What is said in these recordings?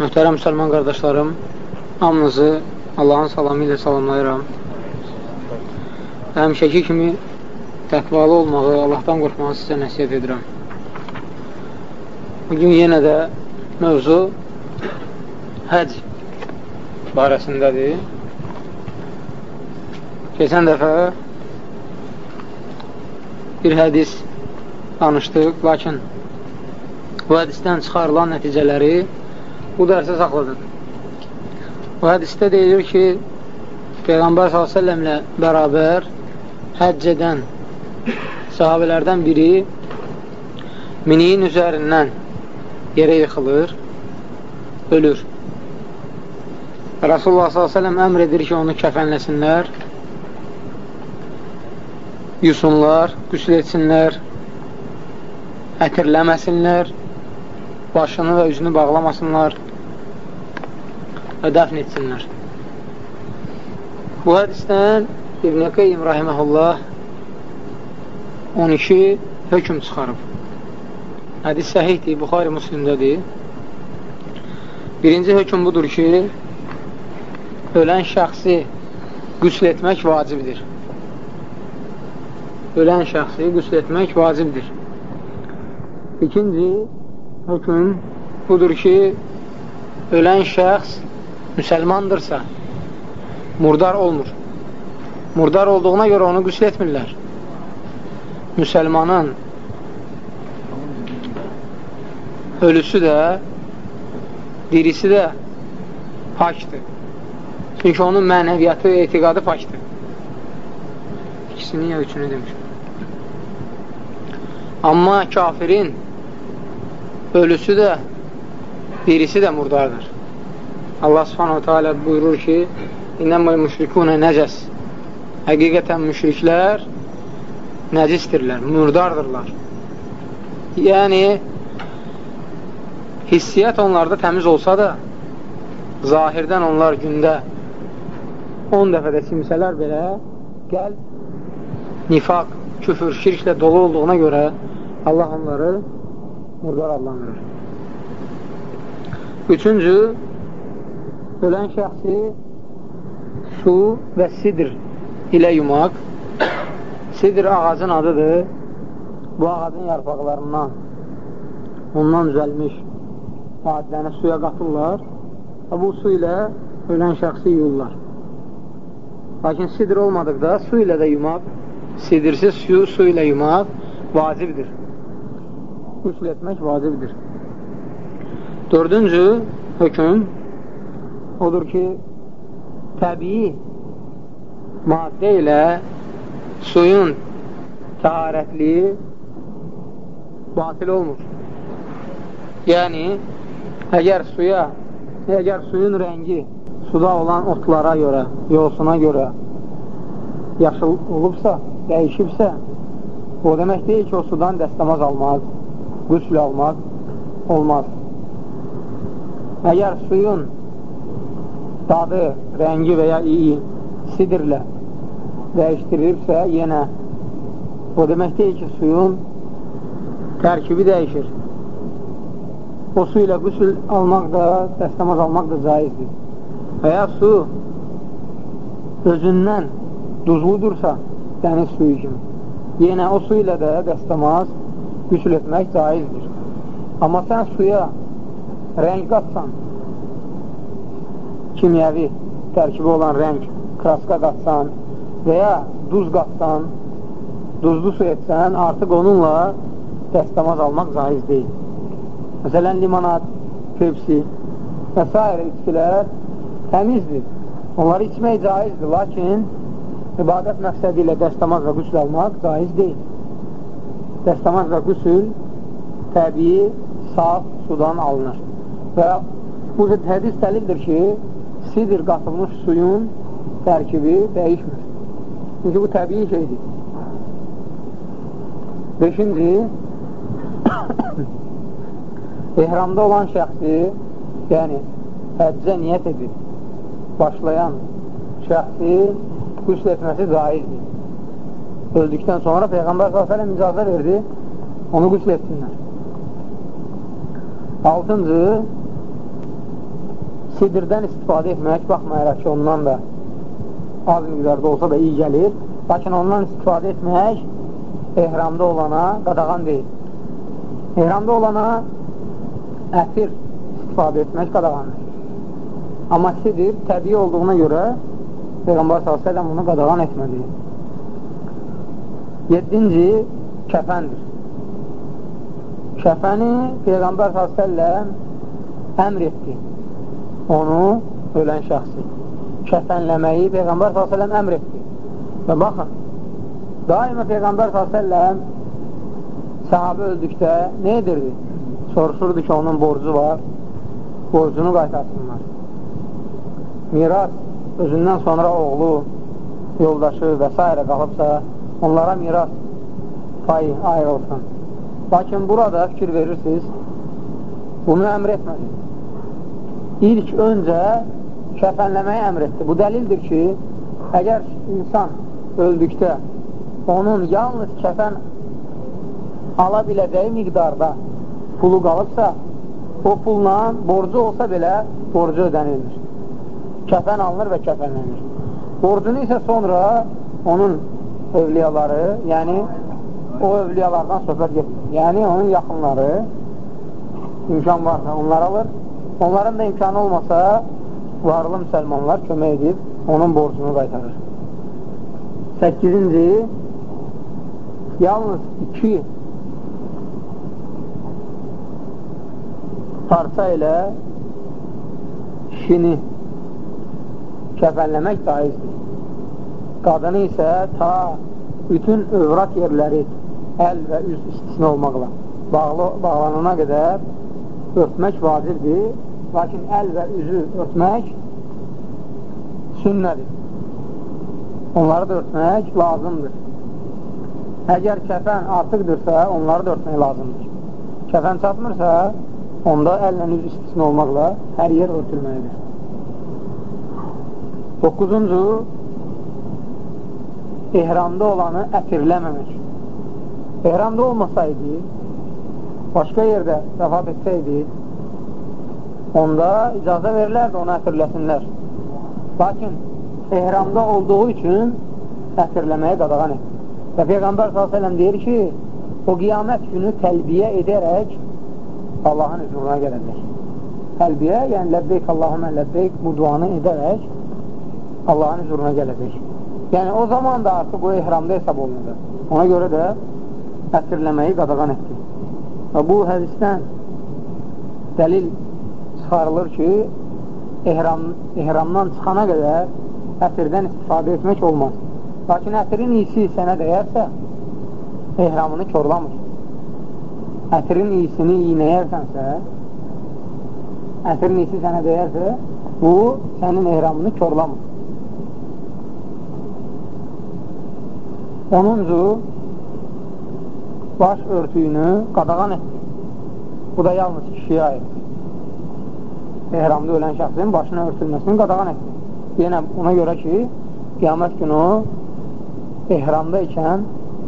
Möhtərəm müsəlman qardaşlarım, hamınızı Allahın salamı ilə salamlayıram. Həmişəki kimi təqvalı olmağı, Allahdan qorxmağı sizə nəsiyyət edirəm. Bugün yenə də mövzu həc barəsindədir. Keçən dəfə bir hədis danışdıq, lakin bu hədisdən çıxarılan nəticələri bu dərsə saxladıq. Bu hədisdə deyilir ki, Peyğəmbər s.ə.v ilə bərabər həcc edən sahabələrdən biri miniyin üzərindən yerə yıxılır, ölür. Rasulullah s.ə.v əmr edir ki, onu kəfənləsinlər, yusunlar, qüsül etsinlər, ətirləməsinlər, başını və üzünü bağlamasınlar, və dəfn etsinlər. Bu hədisdən İbn-i Qeym Rahiməhullah 12 hökum çıxarıb. Hədis səhihdir, Buxari Müslimdədir. Birinci hökum budur ki, ölən şəxsi qüsl etmək vacibdir. Ölən şəxsi qüsl etmək vacibdir. İkinci hökum budur ki, ölən şəxs müsəlmandırsa, murdar olmur. Murdar olduğuna görə onu qüsl etmirlər. Müsəlmanın ölüsü də, dirisi də pakdır. Çünki onun mənəviyyatı, etiqadı pakdır. İkisini ya üçünü demişim. Amma kafirin ölüsü də, dirisi də murdardır. Allah subhanahu teala buyurur ki İnnəməl müşrikunə nəcəs Həqiqətən müşriklər nəcisdirlər, murdardırlar. Yəni, hissiyyat onlarda təmiz olsa da, zahirdən onlar gündə 10 dəfə də simsələr belə qəlb, nifaq, küfür, şirklə dolu olduğuna görə Allah onları murdar adlandırır. Üçüncü, ölən şəxsi su və sidr ilə yumaq. Sidr ağacın adıdır. Bu ağacın yarpaqlarından ondan düzəlmiş maddəni suya qatırlar və bu su ilə ölən şəxsi yuyurlar. Lakin sidr olmadıqda su ilə də yumaq, sidirsiz su, su ilə yumaq vacibdir. Qüsl etmək vacibdir. Dördüncü hökum odur ki, təbii maddə ilə suyun təharətliyi batil olmur. Yəni, əgər suya, əgər suyun rəngi suda olan otlara görə, yolsuna görə yaşıl olubsa, dəyişibsə, o demək deyil ki, o sudan dəstəmaz almaz, qüsl almaz, olmaz. Əgər suyun dadı, rəngi və ya iyi sidirlə dəyişdirilirsə, yenə o demək deyil ki, suyun tərkibi dəyişir. O su ilə qüsül almaq da, dəstəmaz almaq da caizdir. Və ya su özündən duzludursa, dəniz suyu kimi, yenə o su ilə də dəstəmaz qüsül etmək caizdir. Amma sən suya rəng qatsan, kimyəvi tərkibi olan rəng, kraska qatsan və ya duz qatsan, duzlu su etsən, artıq onunla dəstəmaz almaq caiz deyil. Məsələn, limonat, pepsi və s. içkilər təmizdir. Onları içmək caizdir, lakin ibadət məqsədi ilə dəstəmaz və qüsül almaq caiz deyil. Dəstəmaz və qüsül təbii, saf sudan alınır. Və bu hədis dəlildir ki, sidr qatılmış suyun tərkibi dəyişmir. Çünki bu təbii şeydir. Beşinci, ehramda olan şəxsi, yəni həccə niyyət edib, başlayan şəxsi qüsl etməsi caizdir. Öldükdən sonra Peyğəmbər s.ə.v icazə verdi, onu qüsl etsinlər. Altıncı, sidirdən istifadə etmək, baxmayaraq ki, ondan da az miqdarda olsa da iyi gəlir. Lakin ondan istifadə etmək ehramda olana qadağan deyil. Ehramda olana ətir istifadə etmək qadağandır. Amma sidir təbii olduğuna görə Peyğəmbər s.ə.v bunu qadağan etmədi. Yedinci, kəfəndir. Kəfəni Peyğəmbər s.ə.v əmr etdi onu ölən şəxsi. Kəfənləməyi Peyğəmbər s.ə.v əmr etdi. Və baxın, daima Peyğəmbər s.ə.v sahabə öldükdə nə edirdi? Soruşurdu ki, onun borcu var, borcunu qaytarsınlar. Miras özündən sonra oğlu, yoldaşı və s. qalıbsa, onlara miras payı ayrılsın. Lakin burada fikir verirsiniz, bunu əmr etmədi. İlk öncə kəfənləməyi əmr etdi. Bu dəlildir ki, əgər insan öldükdə onun yalnız kəfən ala biləcəyi miqdarda pulu qalıbsa, o pulla borcu olsa belə borcu ödənilmir. Kəfən alınır və kəfənlənir. Borcunu isə sonra onun övliyaları, yəni o övliyalardan söhbət getmir. Yəni onun yaxınları imkan varsa onlar alır. Onların da imkanı olmasa varlı müsəlmanlar kömək edib onun borcunu qaytarır. 8-ci yalnız iki parça ilə kişini kəfənləmək caizdir. Qadını isə ta bütün övrat yerləri əl və üz istisna olmaqla bağlı, bağlanana qədər örtmək vacibdir, lakin əl və üzü örtmək sünnədir. Onları da örtmək lazımdır. Əgər kəfən artıqdırsa, onları da örtmək lazımdır. Kəfən çatmırsa, onda əllə üz istisna olmaqla hər yer örtülməlidir. 9-cu ehramda olanı ətirləməmək. Ehramda olmasaydı, başqa yerdə vəfat etsəydi, onda icazə verilərdi ona ətirləsinlər. Lakin ehramda olduğu üçün ətirləməyə qadağan etdi. Və Peyğəmbər s.ə.v deyir ki, o qiyamət günü təlbiyə edərək Allahın hüzuruna gələcək. Təlbiyə, yəni ləbbeyk Allahümə ləbbeyk bu duanı edərək Allahın hüzuruna gələcək. Yəni o zaman da artıq o ehramda hesab olunur. Ona görə də əsirləməyi qadağan etdi. Və bu hədisdən dəlil çıxarılır ki, ehram, ehramdan çıxana qədər əsirdən istifadə etmək olmaz. Lakin ətirin iyisi sənə dəyərsə, ehramını korlamır ətirin iyisini iynəyərsənsə, ətirin iyisi sənə deyərsə, bu sənin ehramını körlamır. Onuncu, baş örtüyünü qadağan etdi. Bu da yalnız kişiyə aiddir. Ehramda ölən şəxsin başına örtülməsini qadağan etdi. Yenə ona görə ki, qiyamət günü ehramda ikən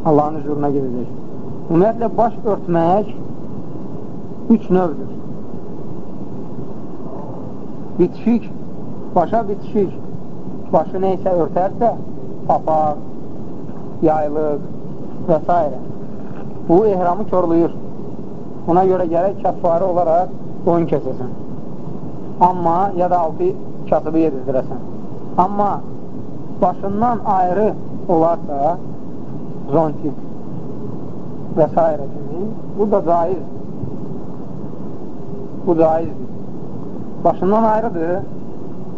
Allahın hüzuruna gedəcək. Ümumiyyətlə, baş örtmək üç növdür. Bitişik, başa bitişik, başı neysə örtərsə, papaq, yaylıq və s. Bu, ehramı körlüyür. Buna görə gərək kəffarı olaraq boyun kəsəsən. Amma, ya da altı kasıbı yedirdirəsən. Amma başından ayrı olarsa, zontik, və s. kimi, bu da caizdir. Bu caizdir. Başından ayrıdır,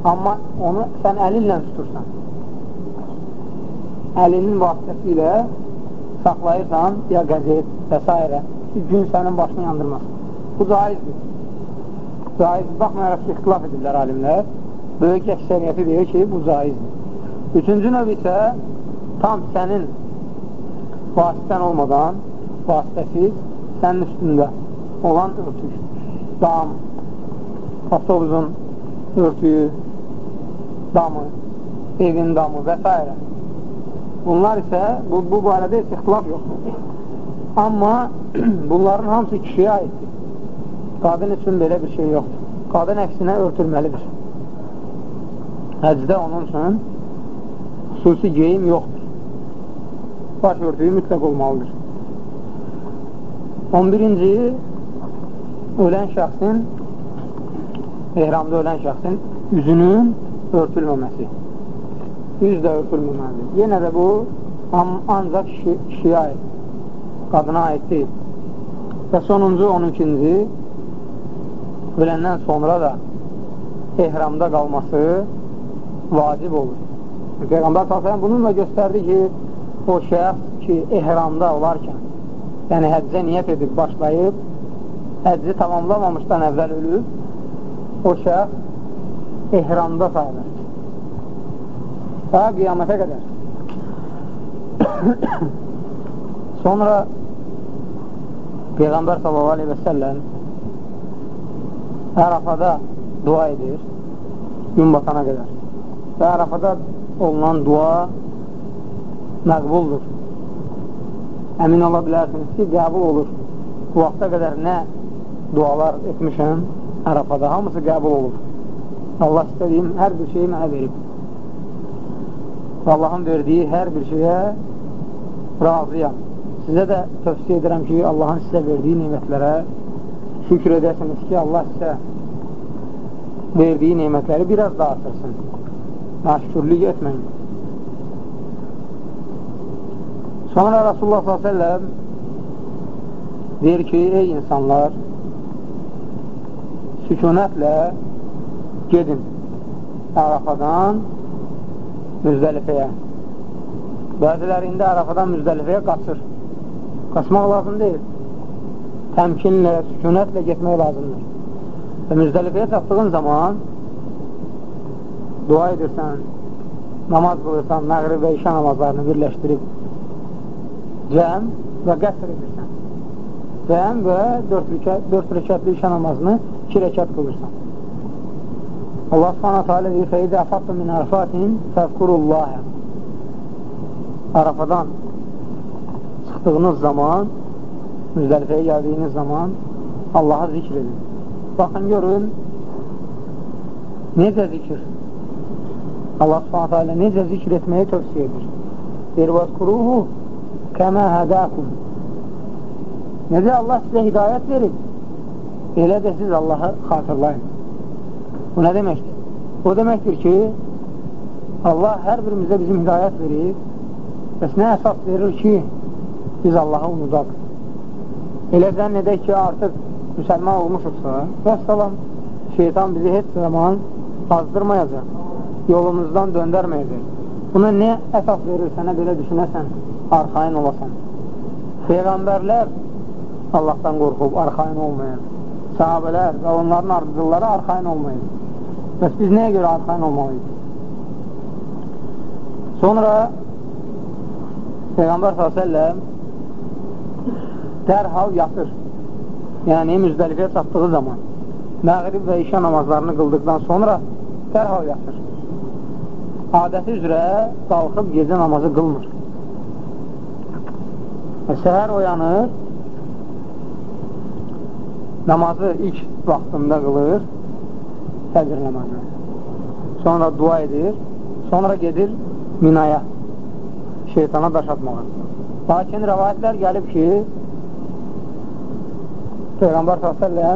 amma onu sən əlinlə tutursan. Əlinin vasitəsilə saxlayırsan, ya qəzet və s. gün sənin başını yandırmaz. Bu caizdir. Caizdir. Baxmayaraq ki, ixtilaf edirlər alimlər. Böyük əksəriyyəti deyir ki, bu caizdir. Üçüncü növ isə tam sənin vasitən olmadan vasitəsiz sənin üstündə olan örtük, dam, avtobusun örtüyü, damı, evin damı və s. Bunlar isə bu, bu barədə heç ixtilaf yoxdur. Amma bunların hamısı kişiyə aiddir. Qadın üçün belə bir şey yoxdur. qadın əksinə örtülməlidir. Həcdə onun üçün xüsusi geyim yoxdur. Baş örtüyü mütləq olmalıdır. 11-ci ölən şəxsin ehramda ölən şəxsin üzünün örtülməməsi. Üz də örtülməməlidir. Yenə də bu ancaq kişi, kişiyə aid, qadına aid deyil. Və sonuncu 12-ci öləndən sonra da ehramda qalması vacib olur. Peyğəmbər s.ə.v bununla göstərdi ki, o şəxs ki, ehramda olarkən, yəni həccə niyyət edib başlayıb, həcci tamamlamamışdan əvvəl ölüb, o şəxs ehramda sayılır. Daha qiyamətə qədər. Sonra Peyğəmbər s.ə.v Ərafada dua edir gün batana qədər. Və Ərafada olunan dua məqbuldur. Əmin ola bilərsiniz ki, qəbul olur. Bu vaxta qədər nə dualar etmişəm Ərafada, hamısı qəbul olur. Allah istədiyim hər bir şeyi mənə verib. Və Allahın verdiyi hər bir şeyə razıyam. Sizə də tövsiyə edirəm ki, Allahın sizə verdiyi nimətlərə şükür edəsiniz ki, Allah sizə verdiyi nimətləri biraz da artırsın. Naşkürlük etməyin. Sonra Rasulullah s.ə.v deyir ki, ey insanlar, sükunətlə gedin Ərafadan Müzdəlifəyə. Bəzilərində Ərafadan Müzdəlifəyə qaçır. Qaçmaq lazım deyil. Təmkinlə, sükunətlə getmək lazımdır. Və Müzdəlifəyə çatdığın zaman dua edirsən, namaz qılırsan, məğrib və işə namazlarını birləşdirib cəm və qəsr edirsən. Cəm və 4 rəkətli işə namazını 2 rəkət qılırsan. Allah subhanətə alə deyir, fəidə əfatdı min ərfatin fəvkurullahə Arafadan çıxdığınız zaman, Müzdəlifəyə gəldiyiniz zaman Allaha zikr edin. Baxın, görün, necə zikr? Allah subhanətə alə necə zikr etməyi tövsiyə edir? Deyir, vəzkuruhu kəmə hədəkum Necə Allah sizə hidayət verib, elə də siz Allahı xatırlayın. Bu nə deməkdir? O deməkdir ki, Allah hər birimizə bizim hidayət verib, bəs nə əsas verir ki, biz Allahı unudaq. Elə zənn edək ki, artıq müsəlman olmuşuqsa, və salam, şeytan bizi heç zaman azdırmayacaq, yolumuzdan döndərməyəcək. Buna nə əsas verir sənə belə düşünəsən, arxain olasan. Peyğəmbərlər Allahdan qorxub, arxain olmayan, sahabələr və onların ardıcılları arxain olmayın. Bəs biz nəyə görə arxain olmalıyıq? Sonra Peyğəmbər s.ə.v dərhal yatır. Yəni, müzdəlifəyə çatdığı zaman məğrib və işə namazlarını qıldıqdan sonra dərhal yatır. Adəti üzrə qalxıb gecə namazı qılmır. Və səhər oyanır, namazı ilk vaxtında qılır, fəcr namazı. Sonra dua edir, sonra gedir minaya, şeytana daş atmağa. Lakin rəvayətlər gəlib ki, Peyğəmbər s.ə.v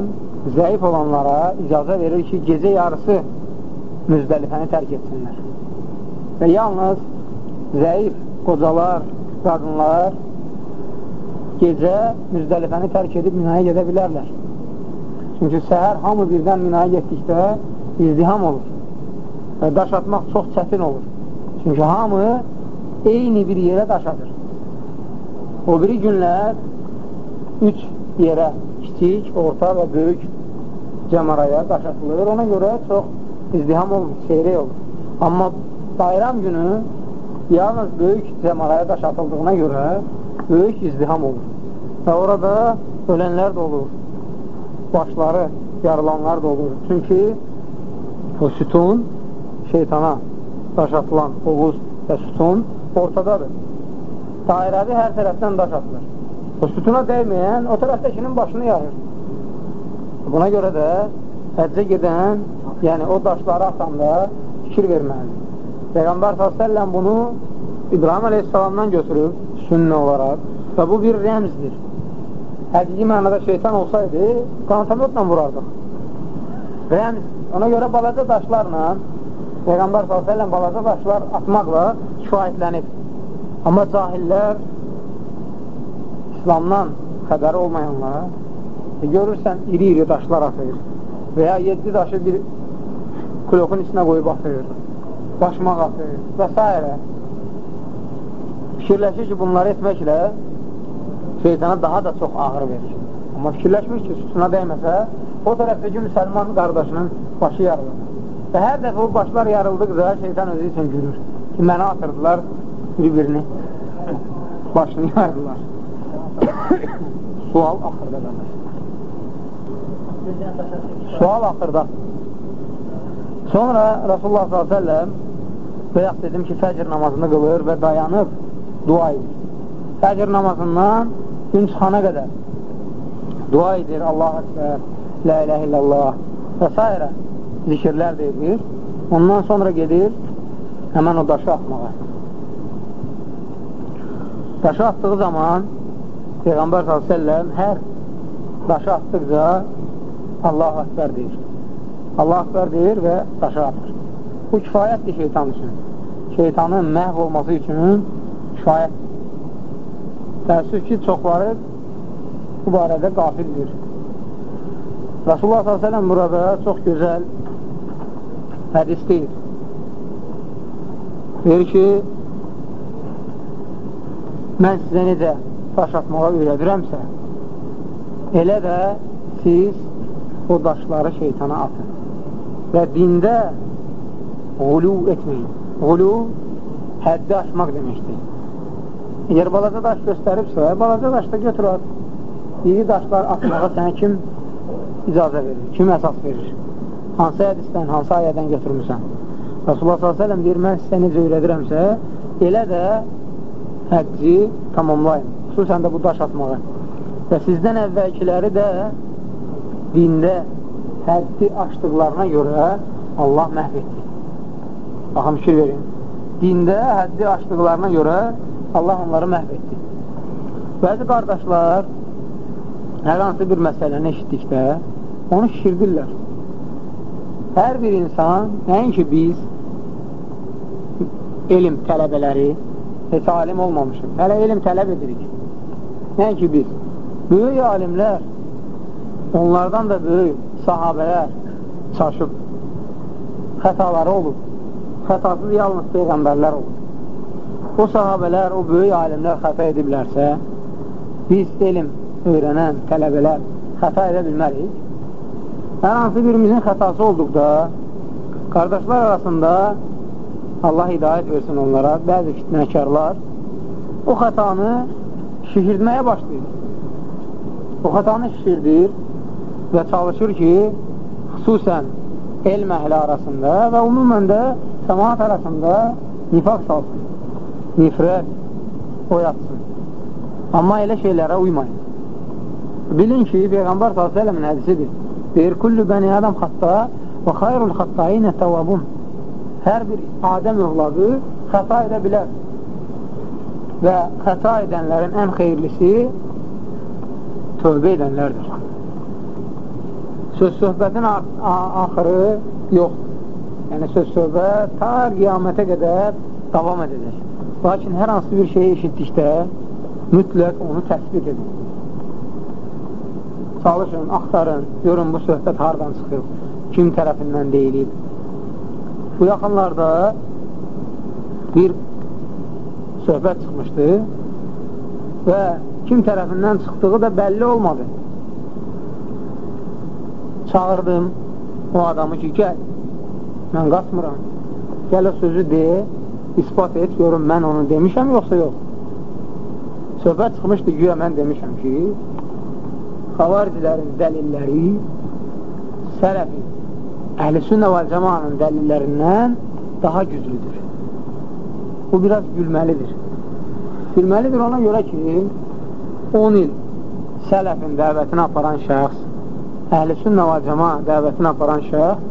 zəif olanlara icazə verir ki, gecə yarısı müzdəlifəni tərk etsinlər. Və yalnız zəif qocalar, qadınlar gecə müzdəlifəni tərk edib minaya gedə bilərlər. Çünki səhər hamı birdən minaya getdikdə izdiham olur və daş atmaq çox çətin olur. Çünki hamı eyni bir yerə daş atır. O biri günlər üç yerə, kiçik, orta və böyük cəmaraya daş atılır. Ona görə çox izdiham olmur, seyrək olur. Amma bayram günü yalnız böyük cəmaraya daş atıldığına görə böyük izdiham olur. Və orada ölənlər də olur başları yarılanlar da olur. Çünki o sütun şeytana daş atılan Oğuz və sütun ortadadır. Dairəvi hər tərəfdən daş atılır. O sütuna dəyməyən o tərəfdəkinin başını yarır. Buna görə də həccə gedən, yəni o daşları atanda fikir verməlidir. Peyğəmbər s.ə.v bunu İbrahim əleyhissalamdan götürüb sünnə olaraq və bu bir rəmzdir. Həqiqi mənada şeytan olsaydı, qantamotla vurardıq. Rəmz, ona görə balaca daşlarla Peyğəmbər s.ə.v balaca daşlar atmaqla kifayətlənib. Amma cahillər İslamdan xəbəri olmayanlar e, görürsən, iri-iri daşlar atır və ya 7 daşı bir klokun içinə qoyub atır, başmaq atır və s. Fikirləşir ki, bunları etməklə şeytana daha da çox ağır verir. Amma fikirləşmir ki, sütuna dəyməsə, o tərəfdəki müsəlman qardaşının başı yarılır. Və hər dəfə o başlar yarıldıqca şeytan özü üçün gülür ki, mənə atırdılar bir-birini, başını yardılar. Sual axırda qalır. Sual axırda. Sonra Rasulullah s.ə.v bayaq dedim ki, fəcr namazını qılır və dayanıb dua edir. Fəcr namazından gün çıxana qədər dua edir, Allah əsbər, la ilə illallah və s. zikirlər deyir. Ondan sonra gedir həmən o daşı atmağa. Daşı atdığı zaman Peyğəmbər s.ə.v hər daşı atdıqca Allah Akbar deyir. Allah Akbar deyir və daşı atır. Bu kifayətdir şeytan üçün. Şeytanın məhv olması üçün kifayət. Təəssüf ki, çoxları bu barədə qafildir. Rasulullah s.ə.v burada çox gözəl hədis deyir. Deyir ki, mən sizə necə daş atmağa öyrədirəmsə, elə də siz o daşları şeytana atın. Və dində qulu etməyin. Qulu həddi aşmaq deməkdir. Əgər balaca daş göstəribsə, balaca daş da götür at. İri daşlar atmağa sənə kim icazə verir, kim əsas verir? Hansı hədisdən, hansı ayədən götürmüsən? Rasulullah s.ə.v deyir, mən sizə necə öyrədirəmsə, elə də həddi tamamlayın. Xüsusən də bu daş atmağı. Və sizdən əvvəlkiləri də dində həddi aşdıqlarına görə Allah məhv etdi. Baxın, fikir verin. Dində həddi aşdıqlarına görə Allah onları məhv etdi. Bəzi qardaşlar hər hansı bir məsələni eşitdikdə onu şişirdirlər. Hər bir insan, nəinki biz elm tələbələri heç alim olmamışıq. Hələ elm tələb edirik. Nəinki biz. Böyük alimlər, onlardan da böyük sahabələr çaşıb. Xətaları olub. Xətasız yalnız peyğəmbərlər olub. O sahabələr, o böyük alimlər xəta ediblərsə, biz elm öyrənən tələbələr xəta edə bilmərik. Hər hansı birimizin xətası olduqda, qardaşlar arasında Allah hidayət versin onlara, bəzi fitnəkarlar o xətanı şişirməyə başlayır. O xətanı şişirdir və çalışır ki, xüsusən elm əhli arasında və umumən də səmaat arasında nifaq salsın, nifrət oyatsın. Amma elə şeylərə uymayın. Bilin ki, Peyğəmbər s.ə.v-in hədisidir. Deyir, kullu bəni adam xatta və xayrul xattayinə təvabun. Hər bir Adəm övladı xəta edə bilər və xəta edənlərin ən xeyirlisi tövbə edənlərdir. Söz-söhbətin axırı yoxdur. Yəni, söz-söhbət ta qiyamətə qədər davam edəcək. Lakin hər hansı bir şeyi eşitdikdə mütləq onu təsbit edin. Çalışın, axtarın, görün bu söhbət hardan çıxıb, kim tərəfindən deyilib. Bu yaxınlarda bir söhbət çıxmışdı və kim tərəfindən çıxdığı da bəlli olmadı. Çağırdım o adamı ki, gəl, mən qaçmıram, gəl o sözü de, ispat et, görüm mən onu demişəm, yoxsa yox. Söhbət çıxmışdı, güya mən demişəm ki, xavaricilərin dəlilləri sələfi, əhl-i sünnə və cəmanın dəlillərindən daha güclüdür. Bu biraz gülməlidir. Gülməlidir ona görə ki, 10 il sələfin dəvətini aparan şəxs və cəma dəvətini aparan şəx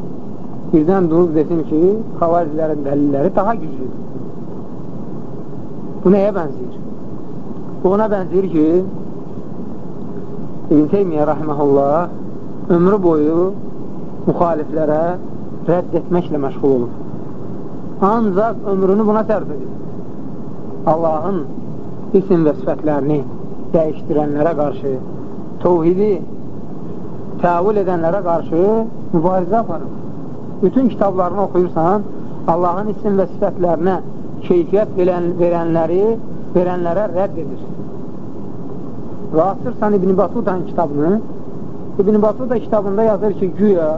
birdən durub desin ki, xavarizilərin dəlilləri daha güclüdür. Bu nəyə bənzəyir? Bu ona bənzəyir ki, İbn Teymiyyə rəhməhullah ömrü boyu müxaliflərə rədd etməklə məşğul olub. Ancaq ömrünü buna sərf edib. Allahın isim və sifətlərini dəyişdirənlərə qarşı, tovhidi təvil edənlərə qarşı mübarizə aparır. Bütün kitablarını oxuyursan, Allahın isim və sifətlərinə keyfiyyət verən, verənləri, verənlərə rədd edir. Və açırsan İbn Batutanın kitabını, İbn Batuta kitabında yazır ki, güya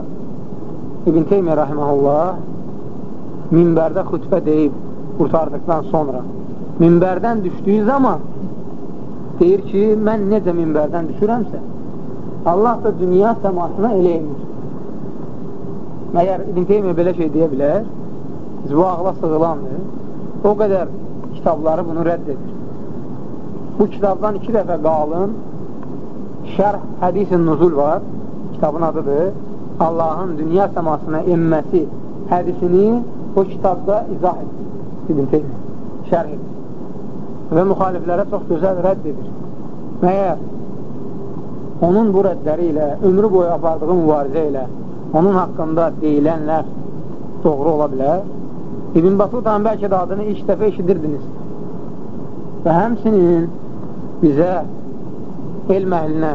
İbn Teymiyyə rəhməhullah minbərdə xütbə deyib qurtardıqdan sonra minbərdən düşdüyü zaman deyir ki, mən necə minbərdən düşürəmsə Allah da dünya səmasına elə emir. Məyər İbn Teymiyyə belə şey deyə bilər, biz bu ağla sığılandır. O qədər kitabları bunu rədd edir. Bu kitabdan iki dəfə qalın şərh hədisin nuzul var. Kitabın adıdır. Allahın dünya səmasına enməsi hədisini o kitabda izah edir. İbn Teymiyyə şərh. Və müxaliflərə çox gözəl rədd edir. Məyər onun bu rəddləri ilə, ömrü boyu apardığı mübarizə ilə onun haqqında deyilənlər doğru ola bilər. İbn Batutanın bəlkə də adını ilk dəfə eşidirdiniz. Və həmsinin bizə elm əhlinə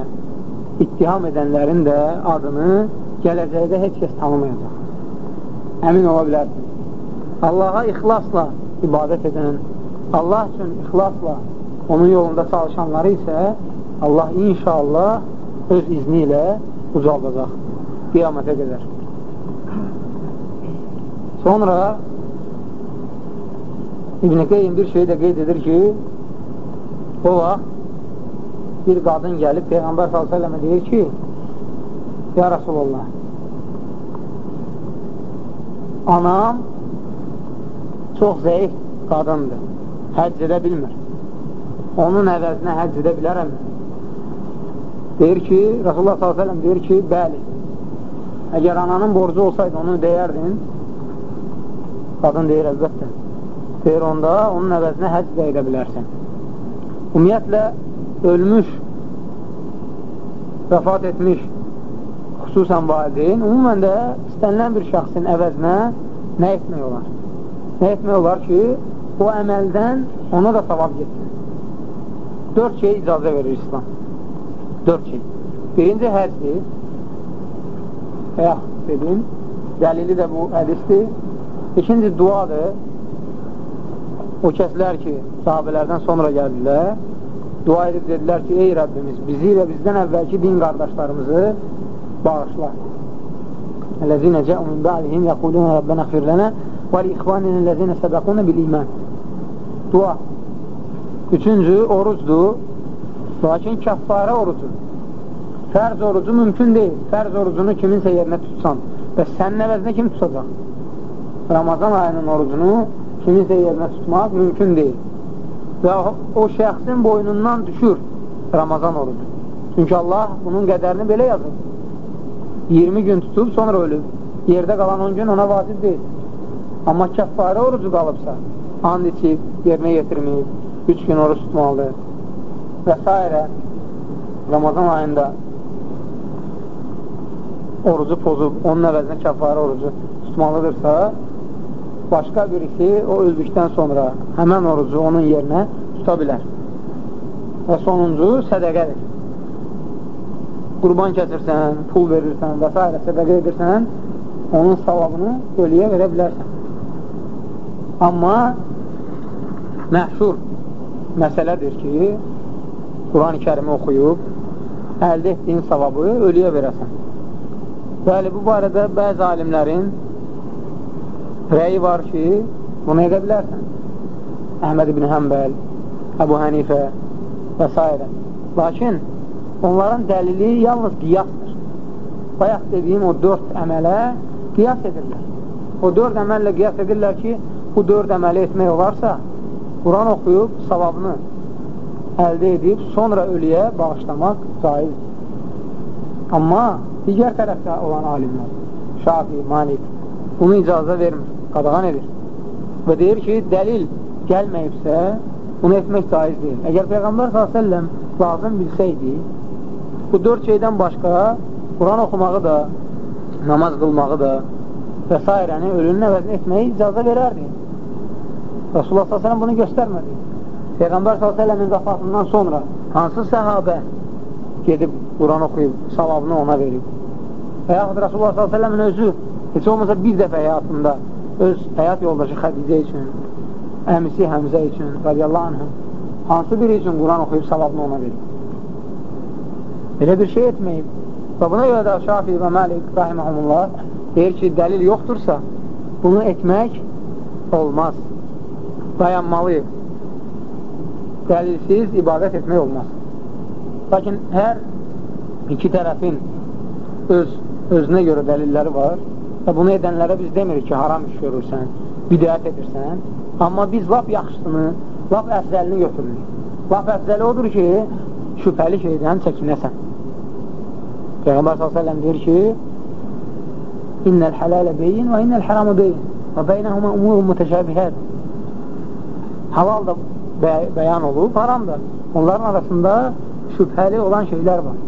ittiham edənlərin də adını gələcəkdə heç kəs tanımayacaq. Əmin ola bilərsiniz. Allaha ixlasla ibadət edən, Allah üçün ixlasla onun yolunda çalışanları isə Allah inşallah öz izni ilə ucaldacaq qiyamətə qədər. Sonra İbn-i Qeym bir şey də qeyd edir ki, o vaxt bir qadın gəlib Peyğəmbər s.ə.və deyir ki, Ya Rasulullah, anam çox zəif qadındır, həcc edə bilmir. Onun əvəzinə həcc edə bilərəm. Deyir ki, Rasulullah s.ə.v deyir ki, bəli, əgər ananın borcu olsaydı onu deyərdin, qadın deyir, əlbəttə. Deyir, onda onun əvəzinə həcc də edə bilərsən. Ümumiyyətlə, ölmüş, vəfat etmiş, xüsusən valideyn, umumən də istənilən bir şəxsin əvəzinə nə etmək olar? Nə etmək olar ki, o əməldən ona da savab getsin. Dörd şey icazə verir İslam. Dörd şey. Birinci həcdir. Bayaq dedim. Dəlili də bu hədisdir. İkinci duadır. O kəslər ki, sahabələrdən sonra gəldilər, dua edib dedilər ki, ey Rəbbimiz, bizi və bizdən əvvəlki din qardaşlarımızı bağışla. Ələzinə cə'u min ba'dihim yəqulunə Rabbənə li-ixvaninə ləzinə səbəqunə bil-iman. Dua. Üçüncü, orucdur. Lakin kəffarə orucu. Fərz orucu mümkün deyil. Fərz orucunu kiminsə yerinə tutsan və sənin əvəzinə kim tutacaq? Ramazan ayının orucunu kiminsə yerinə tutmaq mümkün deyil. Və o şəxsin boynundan düşür Ramazan orucu. Çünki Allah bunun qədərini belə yazır. 20 gün tutub, sonra ölür. Yerdə qalan 10 gün ona vacib deyil. Amma kəffarə orucu qalıbsa, and içib, yerinə yetirməyib, 3 gün oruç tutmalıdır və s. Ramazan ayında orucu pozub, onun əvəzinə kəfarə orucu tutmalıdırsa, başqa birisi o öldükdən sonra həmən orucu onun yerinə tuta bilər. Və sonuncu sədəqədir. Qurban kəsirsən, pul verirsən və s. sədəqə edirsən, onun savabını ölüyə verə bilərsən. Amma məhşur məsələdir ki, Quran-ı kərimi oxuyub, əldə etdiyin savabı ölüyə verəsən. Bəli, bu barədə bəzi alimlərin rəyi var ki, bunu edə bilərsən. Əhməd ibn Həmbəl, Əbu Hənifə və s. Lakin onların dəlili yalnız qiyasdır. Bayaq dediyim o dörd əmələ qiyas edirlər. O dörd əməllə qiyas edirlər ki, bu dörd əməli etmək olarsa, Quran oxuyub savabını əldə edib, sonra ölüyə bağışlamaq caizdir. Amma digər tərəfdə olan alimlər, Şafi, Malik, bunu icazə vermir, qadağan edir. Və deyir ki, dəlil gəlməyibsə, bunu etmək caiz deyil. Əgər Peyğəmbər s.ə.v lazım bilsəydi, bu dörd şeydən başqa Quran oxumağı da, namaz qılmağı da və s. ölünün əvəzini etməyi icazə verərdi. Rasulullah s.ə.v bunu göstərmədi. Peyğəmbər s.ə.v-in vəfatından sonra hansı səhabə gedib Quran oxuyub, savabını ona verib? Və yaxud Rasulullah s.ə.v-in özü heç olmasa bir dəfə həyatında öz həyat yoldaşı Xədicə üçün, əmisi Həmzə üçün, radiyallahu anhüm, hansı biri üçün Quran oxuyub savabını ona verir. Belə bir şey etməyib. Və buna görə də Şafi və Məlik rahiməhumullah deyir ki, dəlil yoxdursa, bunu etmək olmaz. Dayanmalıyıq. Dəlilsiz ibadət etmək olmaz. Lakin hər iki tərəfin öz, özünə görə dəlilləri var və bunu edənlərə biz demirik ki, haram iş görürsən, bidət edirsən, amma biz lap yaxşısını, lap əfzəlini götürürük. Lap əfzəli odur ki, şübhəli şeydən çəkinəsən. Peyğəmbər s.ə.v deyir ki, İnnəl hələlə beyin və innəl həramı beyin və beynəhumə umurun mütəşəbihət. Halal da bə bəyan olub, haram da. Onların arasında şübhəli olan şeylər var.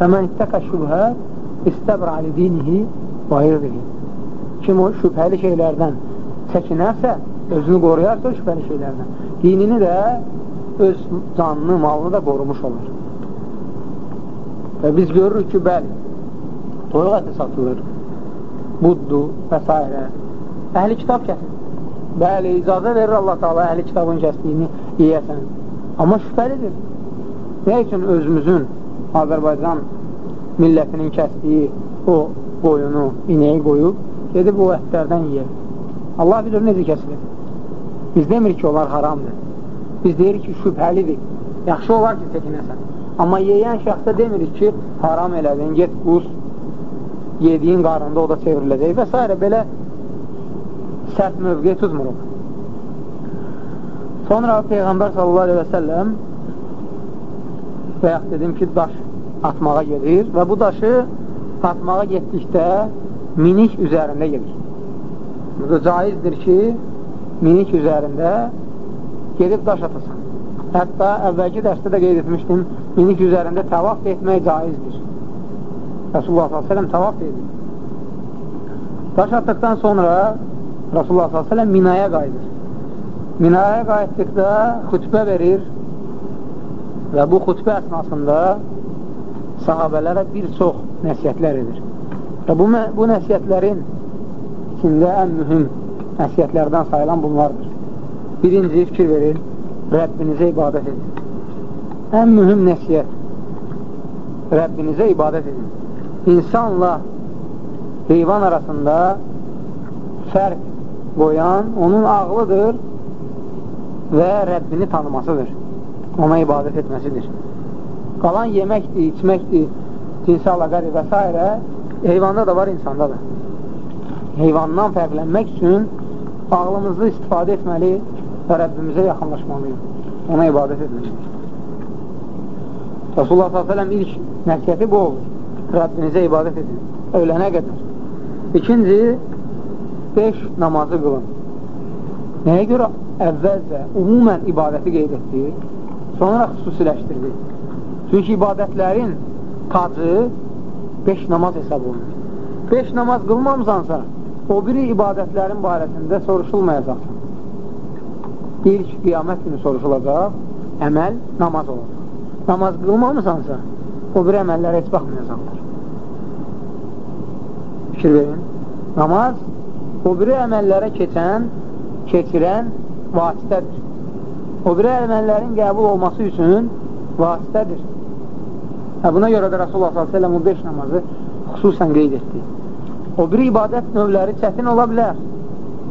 Fəmən ittəqə şübhət istəbr ali dinihi və irdihi. Kim o şübhəli şeylərdən çəkinərsə, özünü qoruyarsa şübhəli şeylərdən, dinini də öz canını, malını da qorumuş olur. Və biz görürük ki, bəli, toyuq əti satılır, buddu və s. Əhli kitab kəsir. Bəli, icazə verir Allah Taala əhli kitabın kəsdiyini yeyəsən. Amma şübhəlidir. Nə üçün özümüzün Azərbaycan millətinin kəsdiyi o qoyunu, inəyi qoyub, gedib o ətlərdən yeyir. Allah bilir necə kəsilir. Biz demirik ki, onlar haramdır. Biz deyirik ki, şübhəlidir. Yaxşı olar ki, çəkinəsən. Amma yeyən şəxsə demirik ki, haram elədin, get qus, yediyin qarında o da çevriləcək və s. Belə sərt mövqe tutmuruq. Sonra Peyğəmbər sallallahu aleyhi və səlləm yaxud dedim ki, daş atmağa gedir və bu daşı atmağa getdikdə minik üzərində gedir. Bu caizdir ki, minik üzərində gedib daş atasan. Hətta əvvəlki dərsdə də qeyd etmişdim, minik üzərində təvaf etmək caizdir. Rasulullah s.ə.v təvaf edir. Daş atdıqdan sonra Rasulullah s.ə.v minaya qayıdır. Minaya qayıtdıqda xütbə verir və bu xütbə əsnasında sahabələrə bir çox nəsiyyətlər edir. Və bu, bu nəsiyyətlərin içində ən mühüm nəsiyyətlərdən sayılan bunlardır. Birinci fikir verir, Rəbbinizə ibadət edin. Ən mühüm nəsiyyət, Rəbbinizə ibadət edin. İnsanla heyvan arasında fərq qoyan onun ağlıdır və Rəbbini tanımasıdır, ona ibadət etməsidir qalan yeməkdir, içməkdir, cinsi əlaqədir və s. heyvanda da var, insanda da. Heyvandan fərqlənmək üçün ağlımızı istifadə etməli və Rəbbimizə yaxınlaşmalıyıq. Ona ibadət etməliyik. Rasulullah s.ə.v ilk nəsiyyəti bu olur. Rəbbinizə ibadət edin. Öylənə qədər. İkinci, beş namazı qılın. Nəyə görə əvvəlcə umumən ibadəti qeyd etdi, sonra xüsusiləşdirdi. Çünki ibadətlərin tacı 5 namaz hesab olunur. 5 namaz qılmamısansa, o biri ibadətlərin barəsində soruşulmayacaqsan. İlk qiyamət günü soruşulacaq, əməl namaz olacaq. Namaz qılmamısansa, o biri əməllərə heç baxmayacaqlar. Fikir verin. Namaz o biri əməllərə keçən, keçirən vasitədir. O biri əməllərin qəbul olması üçün vasitədir. Hə, buna görə də Rasulullah s.ə.v o 5 namazı xüsusən qeyd etdi. O bir ibadət növləri çətin ola bilər.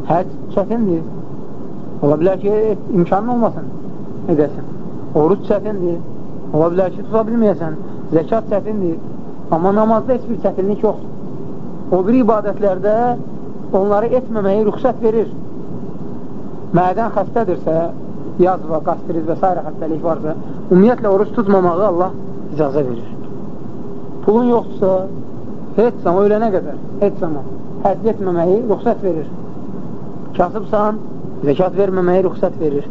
Həc çətindir. Ola bilər ki, imkanın olmasın, edəsən. Oruç çətindir. Ola bilər ki, tuta bilməyəsən. Zəkat çətindir. Amma namazda heç bir çətinlik yoxdur. O bir ibadətlərdə onları etməməyi rüxsət verir. Mədən xəstədirsə, yaz və qastriz və s. xəstəlik varsa, ümumiyyətlə oruç tutmamağı Allah icazə verir. pulun yoxdursa, heç zaman ölənə qədər, heç zaman həcc etməməyi ruxsat verir. Kasıbsan, zəkat verməməyi ruxsat verir.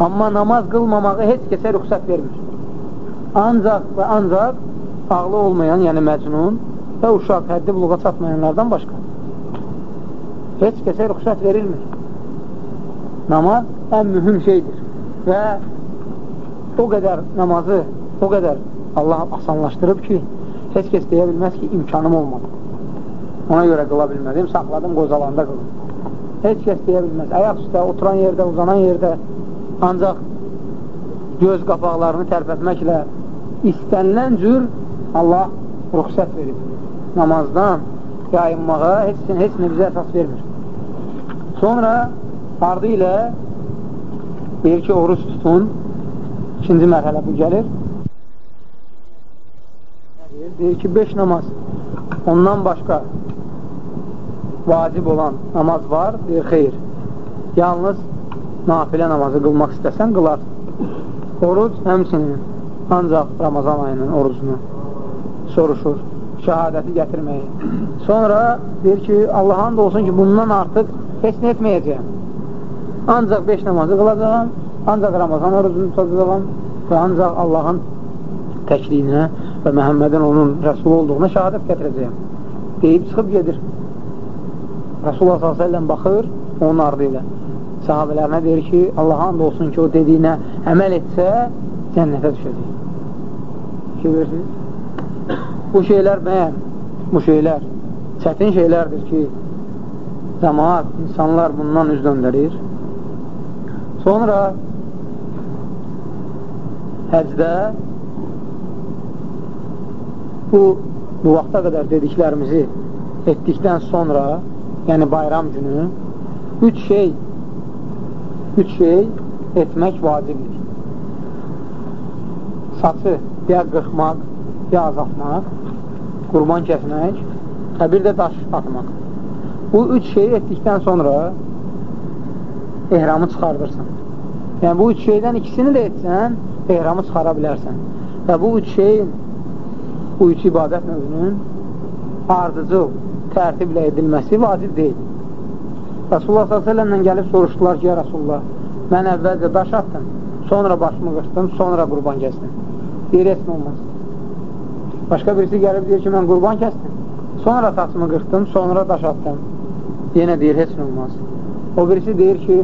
Amma namaz qılmamağı heç kəsə ruxsat vermir. Ancaq və ancaq ağlı olmayan, yəni məcnun və uşaq həddi buluğa çatmayanlardan başqa. Heç kəsə ruxsat verilmir. Namaz ən mühüm şeydir və o qədər namazı, o qədər Allah asanlaşdırıb ki, heç kəs deyə bilməz ki, imkanım olmadı. Ona görə qıla bilmədim, saxladım, qozalanda qılım. Heç kəs deyə bilməz. Ayaq üstə, oturan yerdə, uzanan yerdə ancaq göz qapaqlarını tərpətməklə istənilən cür Allah ruxsət verib. Namazdan yayınmağa heç, heç nə bizə əsas vermir. Sonra ardı ilə deyir ki, oruç tutun. İkinci mərhələ bu gəlir. Deyir ki, beş namaz. Ondan başqa vacib olan namaz var, deyir, xeyr. Yalnız nafilə namazı qılmaq istəsən, qılar. Oruc həmçinin ancaq Ramazan ayının orucunu soruşur, şəhadəti gətirməyi. Sonra deyir ki, Allah'ın da olsun ki, bundan artıq heç nə etməyəcəyəm. Ancaq beş namazı qılacağım, ancaq Ramazan orucunu tutacağım və ancaq Allahın təkliyinə və Məhəmmədin onun rəsul olduğuna şəhadət gətirəcəyəm. Deyib çıxıb gedir. Rasulullah s.ə.v baxır onun ardı ilə. Sahabələrinə deyir ki, Allaha and olsun ki, o dediyinə əməl etsə, cənnətə düşəcək. Görürsünüz? Bu şeylər bəyən, bu şeylər çətin şeylərdir ki, cəmaat, insanlar bundan üz döndərir. Sonra həcdə bu, bu vaxta qədər dediklərimizi etdikdən sonra yəni bayram günü üç şey üç şey etmək vacibdir. Saçı ya qırxmaq, ya azaltmaq, qurban kəsmək və bir də daş atmaq. Bu üç şeyi etdikdən sonra ehramı çıxardırsan. Yəni, bu üç şeydən ikisini də etsən, ehramı çıxara bilərsən. Və bu üç şeyin, bu üç ibadət növünün ardıcıl tərtiblə edilməsi vacib deyil. Rasulullah s.ə.v-lə gəlib soruşdular ki, ya Rasulullah, mən əvvəlcə daş attım, sonra başımı qırxdım, sonra qurban kəsdim. Deyir, etmə olmaz. Başqa birisi gəlib deyir ki, mən qurban kəsdim, sonra saçımı qırxdım, sonra daş attım. Yenə deyir, heç nə olmaz. O birisi deyir ki,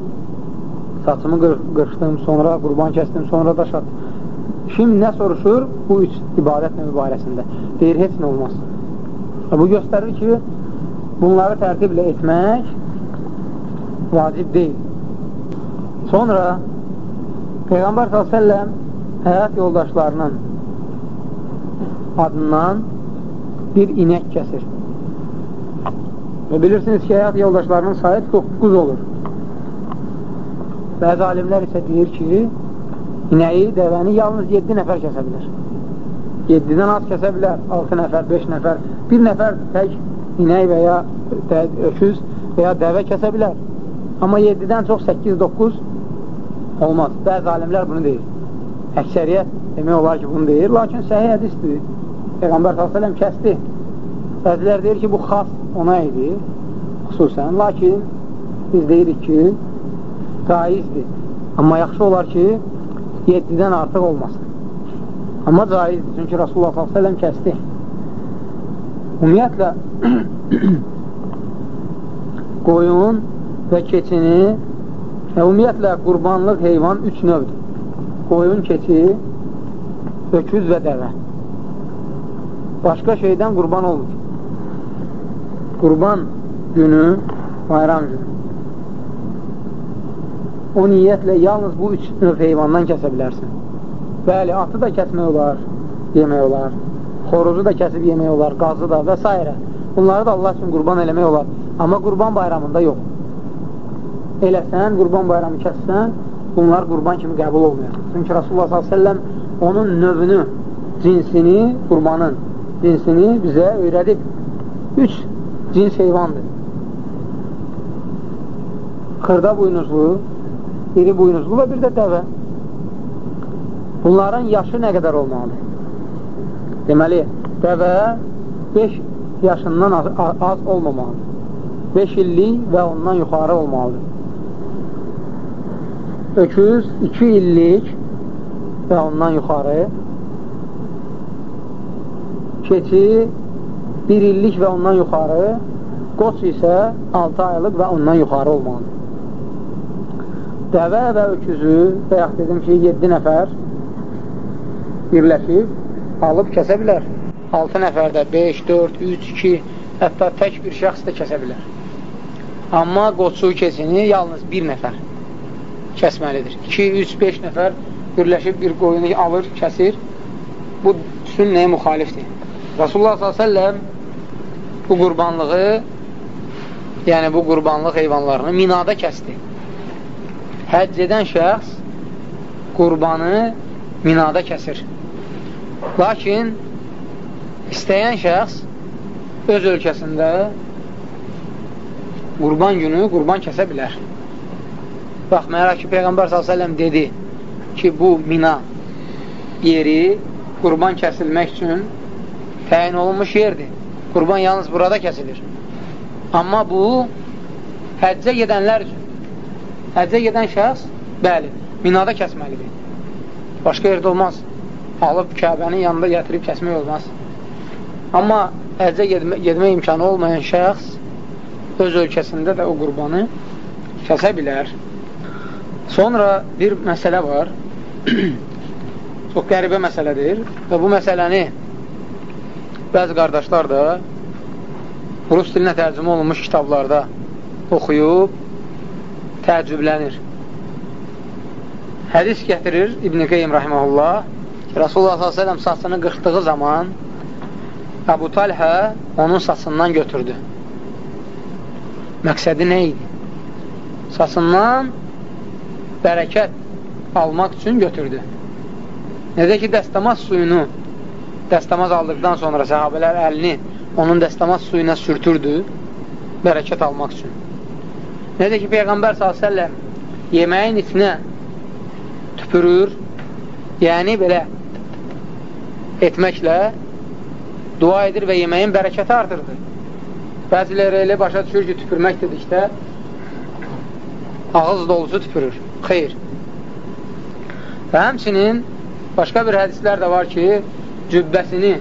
saçımı qırxdım, sonra qurban kəsdim, sonra daş attım. Şimdi nə soruşur? Bu üç ibadət növü barəsində. Deyir, heç nə olmaz. Bu göstərir ki, bunları tərtiblə etmək vacib deyil. Sonra Peyğəmbər s.ə.v həyat yoldaşlarının adından bir inək kəsir. Və bilirsiniz ki, həyat yoldaşlarının sayı 9 olur. Bəzi alimlər isə deyir ki, inəyi, dəvəni yalnız 7 nəfər kəsə bilər. 7-dən az kəsə bilər, 6 nəfər, 5 nəfər, bir nəfər tək inək və ya öküz və ya dəvə kəsə bilər. Amma 7-dən çox 8-9 olmaz. Bəzi alimlər bunu deyir. Əksəriyyət demək olar ki, bunu deyir. Lakin səhiyyə hədisdir. Peyğəmbər s.ə.v kəsdi. Bəzilər deyir ki, bu xas ona idi, xüsusən. Lakin biz deyirik ki, caizdir. Amma yaxşı olar ki, 7-dən artıq olmasın. Amma caizdir. Çünki Rasulullah s.ə.v kəsdi. Ümumiyyətlə, qoyun və keçini və ümumiyyətlə qurbanlıq heyvan üç növdür. Qoyun, keçi, öküz və dəvə. Başqa şeydən qurban olmur. Qurban günü, bayram günü. O niyyətlə yalnız bu üç növ heyvandan kəsə bilərsən. Bəli, atı da kəsmək olar, yemək olar xoruzu da kəsib yemək olar, qazı da və s. Bunları da Allah üçün qurban eləmək olar. Amma qurban bayramında yox. Eləsən, qurban bayramı kəssən, bunlar qurban kimi qəbul olmuyor. Çünki Rasulullah s.ə.v onun növünü, cinsini, qurbanın cinsini bizə öyrədib. Üç cins heyvandır. Xırda buynuzlu, iri buynuzlu və bir də dəvə. Bunların yaşı nə qədər olmalıdır? Deməli, Dəvə 5 yaşından az, az olmamalıdır. 5 illik və ondan yuxarı olmalıdır. Öküz 2 illik və ondan yuxarı. Keçi 1 illik və ondan yuxarı. Qoç isə 6 aylıq və ondan yuxarı olmalıdır. Dəvə və öküzü və yaxud dedim ki, 7 nəfər birləşib alıb kəsə bilər. 6 nəfərdə 5, 4, 3, 2 hətta tək bir şəxs də kəsə bilər. Amma qoçu keçini yalnız bir nəfər kəsməlidir. 2, 3, 5 nəfər birləşib bir qoyunu alır, kəsir. Bu sünnəyə müxalifdir. Rasulullah s.ə.v bu qurbanlığı yəni bu qurbanlıq heyvanlarını minada kəsdi. Həcc edən şəxs qurbanı minada kəsir. Lakin istəyən şəxs öz ölkəsində qurban günü qurban kəsə bilər. Baxmayaraq ki, Peyğəmbər s.ə.v dedi ki, bu mina yeri qurban kəsilmək üçün təyin olunmuş yerdir. Qurban yalnız burada kəsilir. Amma bu həccə gedənlər üçün. Həccə gedən şəxs, bəli, minada kəsməlidir. Başqa yerdə olmaz. Alıb Kəbənin yanında gətirib kəsmək olmaz. Amma həccə gedmə, gedmə imkanı olmayan şəxs öz ölkəsində də o qurbanı kəsə bilər. Sonra bir məsələ var. Çox qəribə məsələdir və bu məsələni bəzi qardaşlar da rus dilinə tərcümə olunmuş kitablarda oxuyub təəccüblənir. Hədis gətirir İbn-i Qeym Rahiməhullah Rasulullah s.ə.v saçını qırxdığı zaman Əbu Talhə onun saçından götürdü. Məqsədi nə idi? Saçından bərəkət almaq üçün götürdü. Necə ki, dəstəmaz suyunu dəstəmaz aldıqdan sonra səhabələr əlini onun dəstəmaz suyuna sürtürdü bərəkət almaq üçün. Necə ki, Peyğəmbər s.ə.v yeməyin içinə tüpürür, yəni belə etməklə dua edir və yeməyin bərəkəti artırdı. Bəziləri elə başa düşür ki, tüpürmək dedikdə ağız dolusu tüpürür. Xeyr. Və həmçinin başqa bir hədislər də var ki, cübbəsini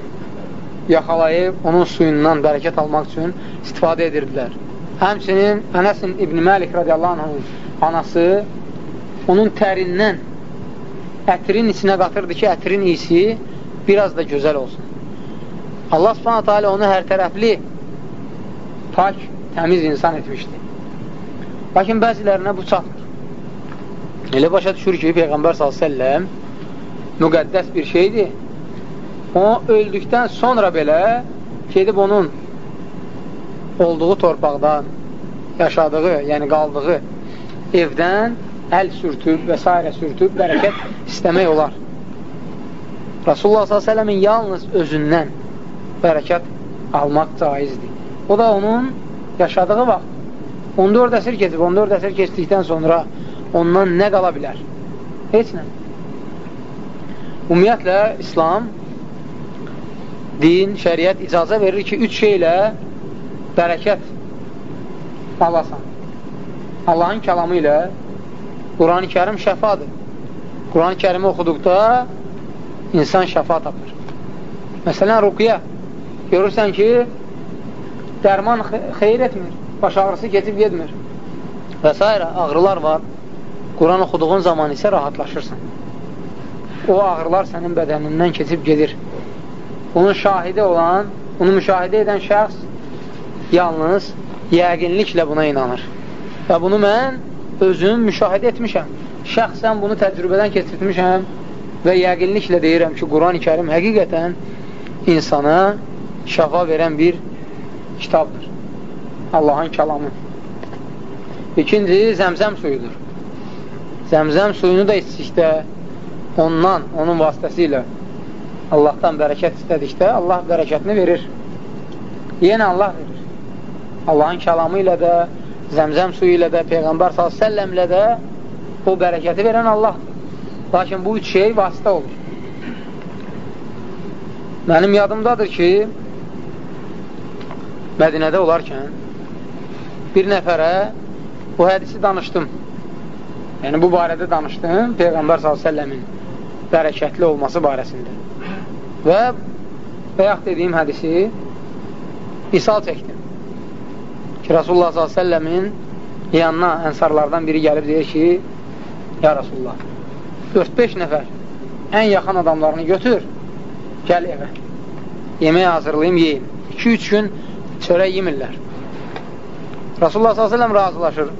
yaxalayıb onun suyundan bərəkət almaq üçün istifadə edirdilər. Həmçinin Ənəsin İbn Məlik radiyallahu anhın anası onun tərindən ətrin içinə qatırdı ki, ətrin iyisi biraz da gözəl olsun. Allah subhanətə alə onu hər tərəfli pak, təmiz insan etmişdi. Lakin bəzilərinə bu çatmır. Elə başa düşür ki, Peyğəmbər s.ə.v müqəddəs bir şeydir o öldükdən sonra belə gedib onun olduğu torpaqdan, yaşadığı, yəni qaldığı evdən əl sürtüb və s. sürtüb bərəkət istəmək olar. Rasulullah s.ə.v-in yalnız özündən bərəkət almaq caizdir. O da onun yaşadığı vaxt. 14 əsr keçib, 14 əsr keçdikdən sonra ondan nə qala bilər? Heç nə. Ümumiyyətlə, İslam din, şəriət icazə verir ki, üç şeylə bərəkət alasan. Allahın kəlamı ilə Quran-ı kərim şəfadır. Quran-ı kərimi oxuduqda insan şəfa tapır. Məsələn, ruqyə. Görürsən ki, dərman xeyir etmir, baş ağrısı keçib gedmir və s. ağrılar var. Quran oxuduğun zaman isə rahatlaşırsan. O ağrılar sənin bədənindən keçib gedir bunun şahidi olan, bunu müşahidə edən şəxs yalnız yəqinliklə buna inanır. Və bunu mən özüm müşahidə etmişəm. Şəxsən bunu təcrübədən keçirtmişəm və yəqinliklə deyirəm ki, Quran-ı kərim həqiqətən insana şəfa verən bir kitabdır. Allahın kəlamı. İkinci, zəmzəm suyudur. Zəmzəm suyunu da içsikdə ondan, onun vasitəsilə Allahdan bərəkət istədikdə Allah bərəkətini verir. Yenə Allah verir. Allahın kəlamı ilə də, zəmzəm suyu ilə də, Peyğəmbər s.ə.v ilə də o bərəkəti verən Allahdır. Lakin bu üç şey vasitə olur. Mənim yadımdadır ki, Mədinədə olarkən bir nəfərə bu hədisi danışdım. Yəni, bu barədə danışdım Peyğəmbər s.ə.v-in bərəkətli olması barəsində. Və bayaq dediyim hədisi misal çəkdim. Ki, Rasulullah s.ə.v-in yanına ənsarlardan biri gəlib deyir ki, Ya Rasulullah, 4-5 nəfər ən yaxın adamlarını götür, gəl evə. Yemək hazırlayayım, yeyim. 2-3 gün çörək yemirlər. Rasulullah s.ə.v razılaşır.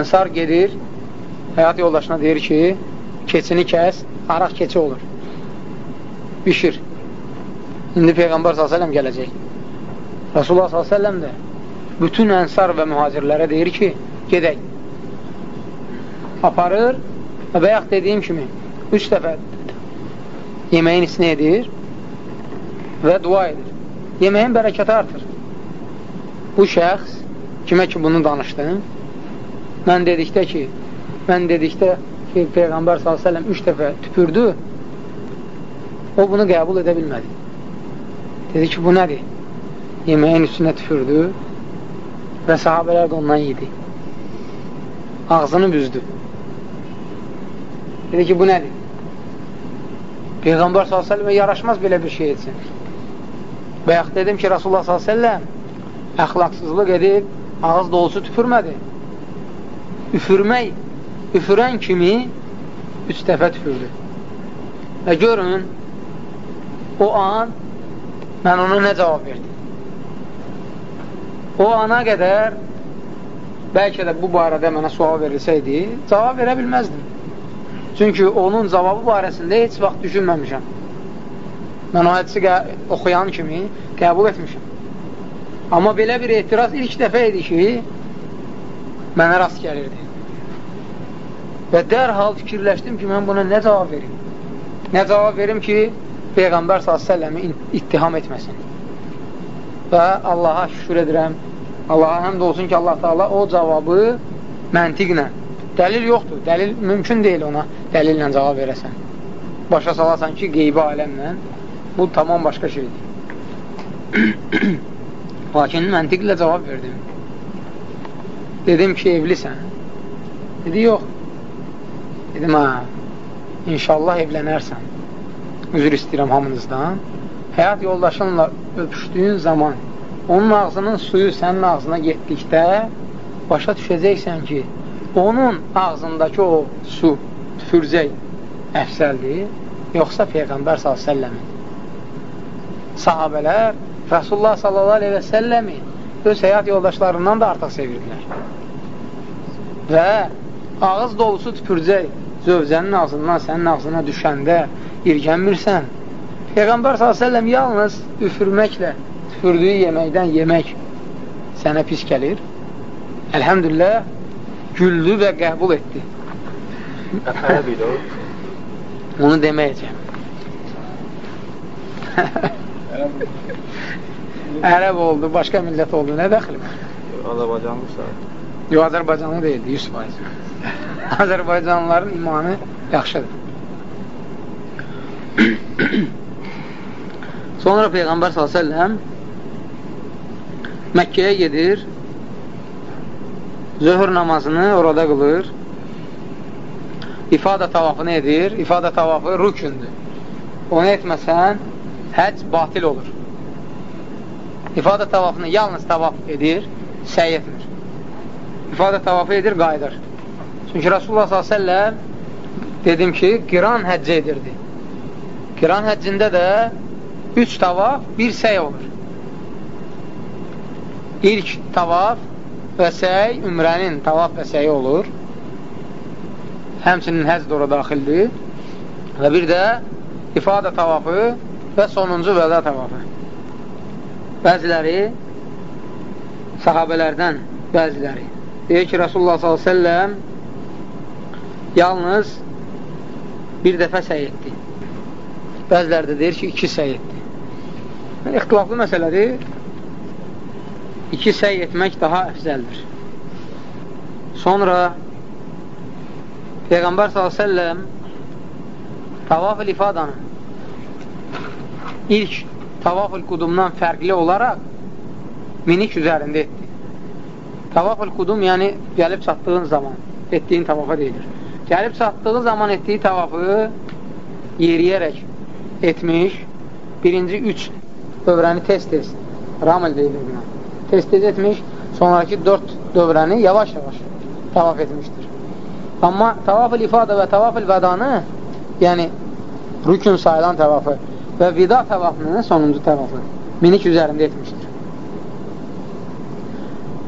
Ənsar gedir, həyat yoldaşına deyir ki, keçini kəs, araq keçi olur. Bişir. İndi Peyğəmbər s.ə.v gələcək. Rasulullah s.ə.v də bütün ənsar və mühacirlərə deyir ki, gedək. Aparır və bayaq dediyim kimi, üç dəfə yeməyin içini edir və dua edir. Yeməyin bərəkəti artır. Bu şəxs, kimə ki bunu danışdım, mən dedikdə ki, mən dedikdə ki, Peyğəmbər s.ə.v üç dəfə tüpürdü, o bunu qəbul edə bilmədi. Dedi ki, bu nədir? Yeməyin üstünə tüpürdü və sahabələr də ondan yedi. Ağzını büzdü. Dedi ki, bu nədir? Peyğəmbər s.ə.və yaraşmaz belə bir şey etsin. Bayaq dedim ki, Rasulullah s.ə.v əxlaqsızlıq edib, ağız dolusu tüpürmədi. Üfürmək, üfürən kimi üç dəfə tüpürdü. Və görün, o an mən ona nə cavab verdim? O ana qədər bəlkə də bu barədə mənə sual verilsəydi, cavab verə bilməzdim. Çünki onun cavabı barəsində heç vaxt düşünməmişəm. Mən o hədisi oxuyan kimi qəbul etmişəm. Amma belə bir etiraz ilk dəfə idi ki, mənə rast gəlirdi. Və dərhal fikirləşdim ki, mən buna nə cavab verim? Nə cavab verim ki, Peyğəmbər s.ə.v-i ittiham etməsin. Və Allaha şükür edirəm. Allaha həmd olsun ki, Allah da o cavabı məntiqlə Dəlil yoxdur. Dəlil mümkün deyil ona dəlillə cavab verəsən. Başa salasan ki, qeybi aləmlə bu tamam başqa şeydir. Lakin məntiqlə cavab verdim. Dedim ki, evlisən. Dedi, yox. Dedim, hə, inşallah evlənərsən. Üzr istəyirəm hamınızdan. Həyat yoldaşınla öpüşdüyün zaman onun ağzının suyu sənin ağzına getdikdə başa düşəcəksən ki, onun ağzındakı o su, tüfürcək əfsəldir, yoxsa Peyğəmbər s.ə.v-in. Sahabələr Rasulullah s.ə.v-i öz həyat yoldaşlarından da artıq sevirdilər. Və ağız dolusu tüpürcək zövcənin ağzından sənin ağzına düşəndə irgənmirsən, Peyğəmbər s.ə.v yalnız üfürməklə, tüpürdüyü yeməkdən yemək sənə pis gəlir. Əlhəmdülillah, güldü və qəbul etdi. Ərəb idi o? Onu deməyəcəm. Ərəb oldu, başqa millət oldu. Nə dəxil var? Azərbaycanlısa. Yox, Azərbaycanlı deyildi, 100%. Azərbaycanlıların imanı yaxşıdır. Sonra Peyğəmbər s.ə.v Məkkəyə gedir zöhr namazını orada qılır, ifada tavafını edir, ifada tavafı rükündür. Onu etməsən, həc batil olur. İfada tavafını yalnız tavaf edir, səy etmir. İfada tavafı edir, qayıdır. Çünki Rasulullah s.ə.v dedim ki, qiran həccə edirdi. Qiran həccində də üç tavaf, bir səy olur. İlk tavaf və səy ümrənin tavaf və səyi olur. Həmçinin həz də ora daxildir. Və bir də ifada tavafı və sonuncu vəda tavafı. Bəziləri sahabələrdən bəziləri deyir ki, Rasulullah s.ə.v yalnız bir dəfə səy etdi. Bəziləri də deyir ki, iki səy etdi. İxtilaflı məsələdir iki səy etmək daha əfzəldir. Sonra Peyğəmbər s.ə.v tavaf-ı ifadanı ilk tavaf-ül qudumdan fərqli olaraq minik üzərində etdi. Tavaf-ül qudum, yəni gəlib çatdığın zaman etdiyin tavafa deyilir. Gəlib çatdığı zaman etdiyi tavafı yeriyərək etmiş, birinci üç dövrəni tez-tez, ramil deyilir buna, tez-tez etmiş, sonraki dörd dövrəni yavaş-yavaş tavaf etmişdir. Amma tavaf-ül ifadə və tavaf-ül vədanı, yəni rükün sayılan təvafı və vida təvafının sonuncu təvafı minik üzərində etmişdir.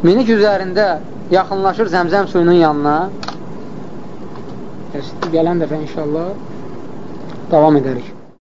Minik üzərində yaxınlaşır zəmzəm suyunun yanına. Gələn dəfə inşallah davam edərik.